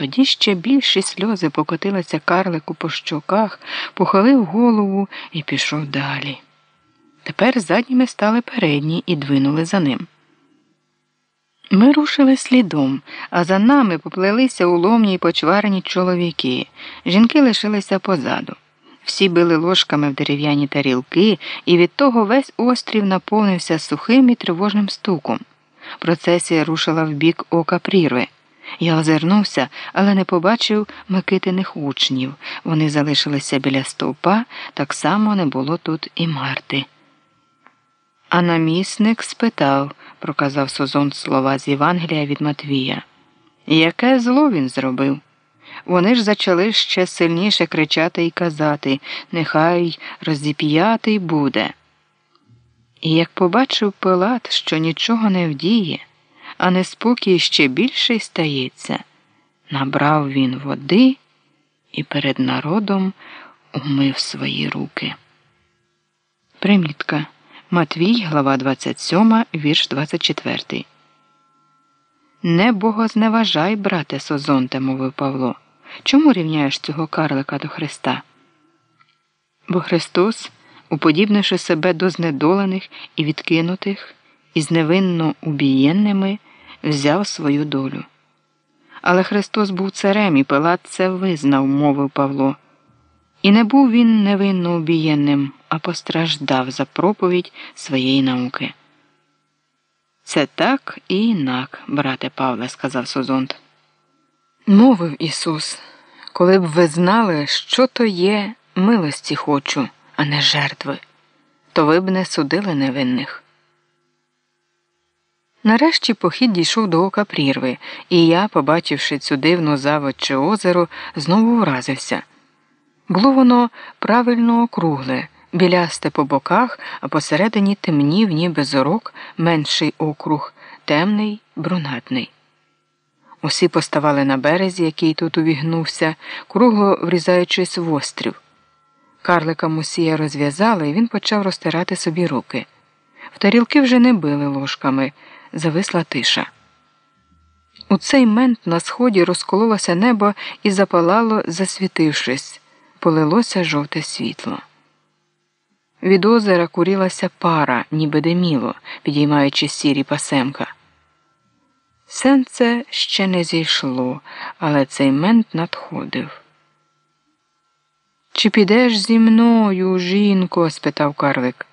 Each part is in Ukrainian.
Тоді ще більші сльози покотилися карлику по щоках, похилив голову і пішов далі. Тепер задніми стали передні і двинули за ним. Ми рушили слідом, а за нами поплелися уломні й почварені чоловіки. Жінки лишилися позаду. Всі били ложками в дерев'яні тарілки, і від того весь острів наповнився сухим і тривожним стуком. Процесія рушила в бік ока прірви. Я озирнувся, але не побачив Микитиних учнів. Вони залишилися біля стовпа, так само не було тут і Марти. А намісник спитав, проказав Созон слова з Євангелія від Матвія. Яке зло він зробив? Вони ж зачали ще сильніше кричати і казати Нехай розіп'ятий буде. І як побачив Пилат, що нічого не вдіє, а неспокій ще більший стається, набрав він води і перед народом умив свої руки. Примітка Матвій, глава 27, вірш 24. Не богозневажай, брате Созонте, мовив Павло. Чому рівняєш цього карлика до Христа? Бо Христос, уподібнивши себе до знедолених і відкинутих, і з невинно убієнними, взяв свою долю. Але Христос був царем, і Пилат це визнав, мовив Павло. І не був він невинно убієнним, а постраждав за проповідь своєї науки. Це так і інак, брате Павле, сказав Созонт. Мовив Ісус, коли б ви знали, що то є милості хочу, а не жертви, то ви б не судили невинних. Нарешті похід дійшов до ока прірви, і я, побачивши цю дивну заводче озеро, знову вразився. Було воно правильно округле, білясте по боках, а посередині темнів, ніби зорок, менший округ, темний, брунатний. Усі поставали на березі, який тут увігнувся, кругло врізаючись в острів. Карлика мусія розв'язали, і він почав розтирати собі руки. В тарілки вже не били ложками, зависла тиша. У цей мент на сході розкололося небо і запалало, засвітившись, полилося жовте світло. Від озера курілася пара, ніби диміло, підіймаючи сірі пасемка. Сенце ще не зійшло, але цей мент надходив. Чи підеш зі мною, жінко? спитав карлик.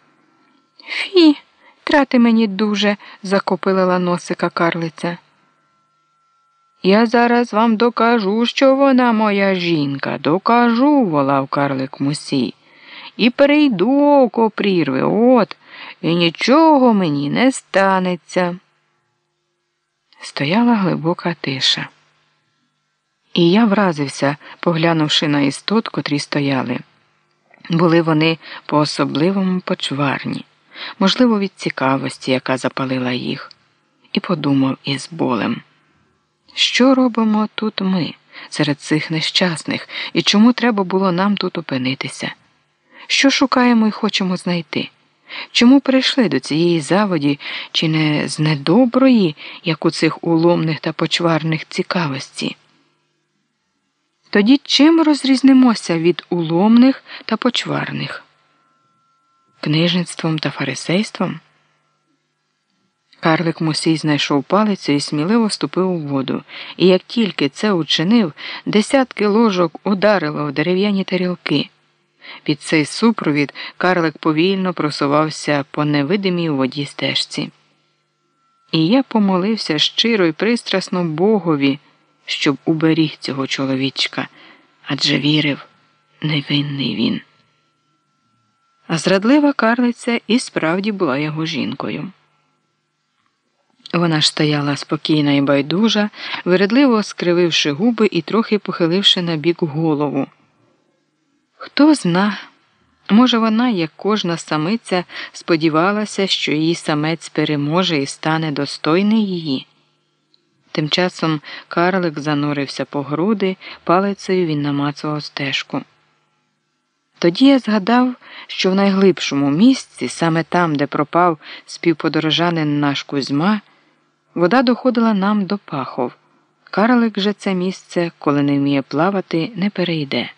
Фі, трати мені дуже, закопилила носика карлиця. Я зараз вам докажу, що вона моя жінка, докажу, волав карлик мусій. І перейду око прірви, от, і нічого мені не станеться. Стояла глибока тиша. І я вразився, поглянувши на істот, котрі стояли. Були вони по особливому почварні, можливо, від цікавості, яка запалила їх, і подумав із болем. Що робимо тут ми, серед цих нещасних, і чому треба було нам тут опинитися? Що шукаємо і хочемо знайти? Чому прийшли до цієї заводі, чи не з недоброї, як у цих уломних та почварних цікавості? Тоді чим розрізнимося від уломних та почварних? Книжництвом та фарисейством? Карлик Мусій знайшов палицю і сміливо ступив у воду, і як тільки це учинив, десятки ложок ударило в дерев'яні тарілки. Під цей супровід карлик повільно просувався по невидимій воді стежці. І я помолився щиро і пристрасно Богові, щоб уберіг цього чоловічка, адже вірив, невинний він. А зрадлива карлиця і справді була його жінкою. Вона ж стояла спокійна і байдужа, вередливо скрививши губи і трохи похиливши на бік голову. Хто зна, може, вона, як кожна самиця, сподівалася, що її самець переможе і стане достойний її. Тим часом карлик занурився по груди, палицею він намацував стежку. Тоді я згадав, що в найглибшому місці, саме там, де пропав співподорожанин наш Кузьма, вода доходила нам до пахов. Карлик же це місце, коли не вміє плавати, не перейде.